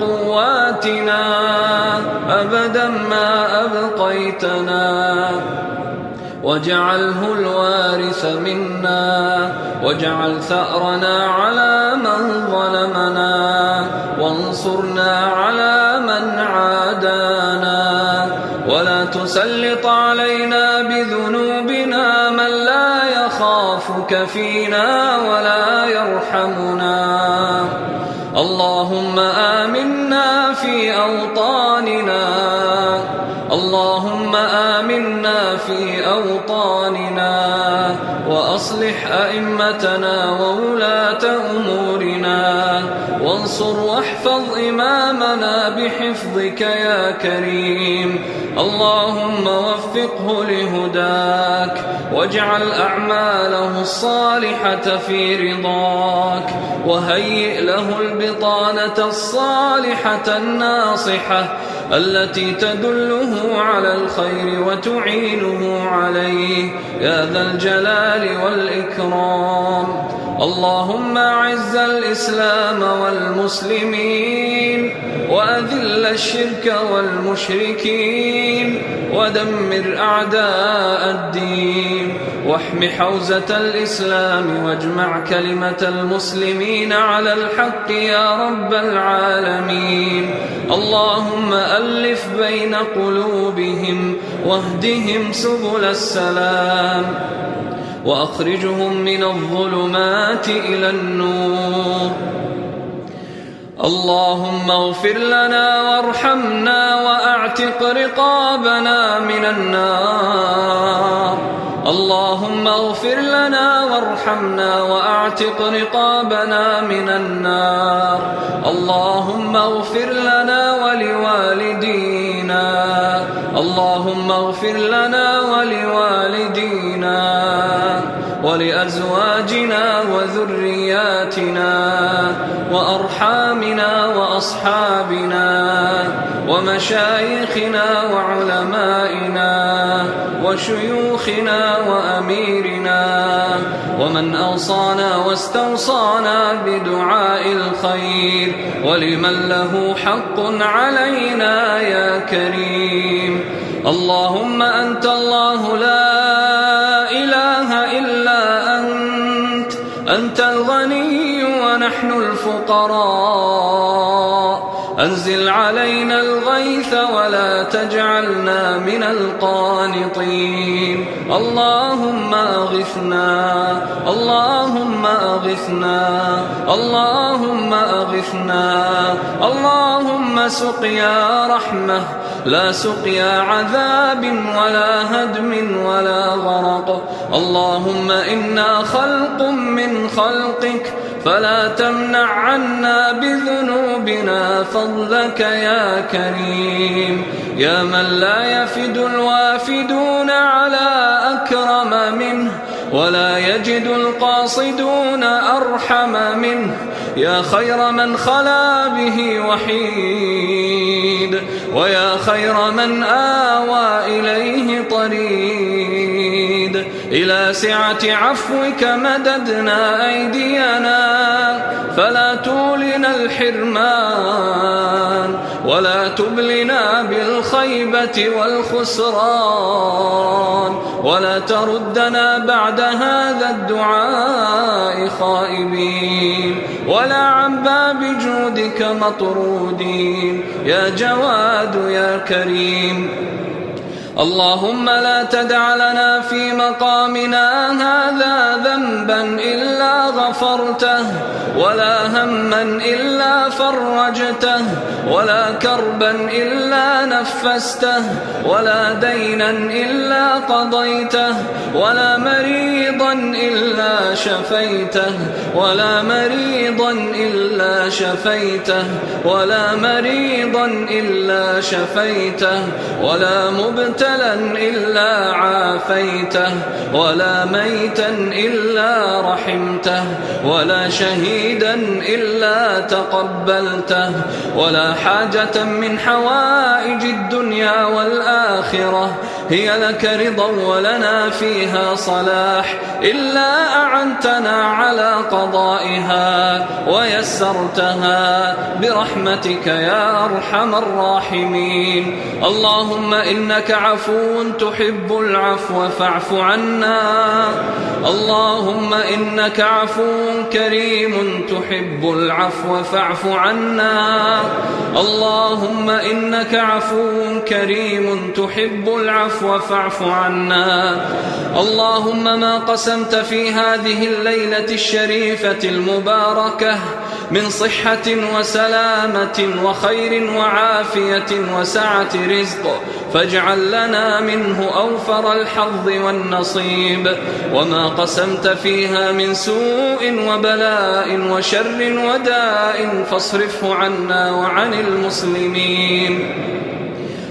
وقواتنا أبدا ما أبقيتنا. واجعله الوارث منا واجعل ثأرنا على من ظلمنا وانصرنا على من عادانا. ولا تسلط علينا بذنوبنا من لا يخافك فينا ولا يرحمنا. اللهم آمنا في أوطاننا. اللهم آمنا في أوطاننا. وأصلح أئمتنا وولاة أمورنا. وانصر واحفظ إمامنا بحفظك يا كريم. اللهم وفقه لهداك واجعل أعماله الصالحة في رضاك وهيئ له البطانة الصالحة الناصحة التي تدله على الخير وتعينه عليه. يا ذا الجلال والإكرام. اللهم أعز الإسلام والمسلمين وأذل الشرك والمشركين ودمر أعداء الدين واحم حوزة الإسلام واجمع كلمة المسلمين على الحق يا رب العالمين. اللهم ألف بين قلوبهم واهدهم سبل السلام. وأخرجهم من الظلمات إلى النور. اللهم اغفر لنا وارحمنا وأعتق رقابنا من النار. اللهم اغفر لنا وارحمنا وأعتق رقابنا من النار. اللهم اغفر لنا ولوالدينا. اللهم اغفر لنا ولأزواجنا وذرياتنا وأرحامنا وأصحابنا ومشايخنا وعلمائنا وشيوخنا وأميرنا ومن أوصانا واستوصانا بدعاء الخير ولمن له حق علينا يا كريم اللهم أنت الله لا أنت الغني ونحن الفقراء. أنزل علينا الغيث ولا تجعلنا من القانطين. اللهم أغثنا اللهم أغثنا اللهم أغثنا اللهم سقيا رحمة. لا سقيا عذاب ولا هدم ولا غرق. اللهم إنا خلق من خلقك فلا تمنع عنا بذنوبنا فضلك يا كريم. يا من لا يفد الوافدون على أكرم منه ولا يجد القاصدون أرحم منه. يا خير من خلا به وحيد ويا خير من آوى إليه طريد. إلى سعة عفوك مددنا أيدينا فلا تولنا الحرمان ولا تبلنا بالخيبة والخسران ولا تردنا بعد هذا الدعاء خائبين. ولا عن باب جودك مطرودين يا جواد يا كريم. اللهم لا تدع لنا في مقامنا هذا ذنبا إلا غفرته ولا هما إلا فرجته ولا كربا إلا نفسته ولا دينا إلا قضيته ولا مريضا إلا شفيته ولا مريضا إلا شفيته ولا مريضا إلا شفيته ولا مبتلا إلا عافيته ولا ميتا إلا رحمته ولا شهيدا إلا تقبلته ولا حاجة من حوائج الدنيا والآخرة هي لك رضا ولنا فيها صلاح إلا أعنتنا على قضائها ويسرتها برحمتك يا أرحم الراحمين. اللهم إنك عفو تحب العفو فاعف عنا. اللهم إنك عفو كريم تحب العفو فاعف عنا. اللهم إنك عفو كريم تحب العفو فاعف عنا. اللهم ما قسمت في هذه الليلة الشريفة المباركة من صحة وسلامة وخير وعافية وسعة رزق فاجعل لنا منه أوفر الحظ والنصيب. وما قسمت فيها من سوء وبلاء وشر وداء فاصرفه عنا وعن المسلمين.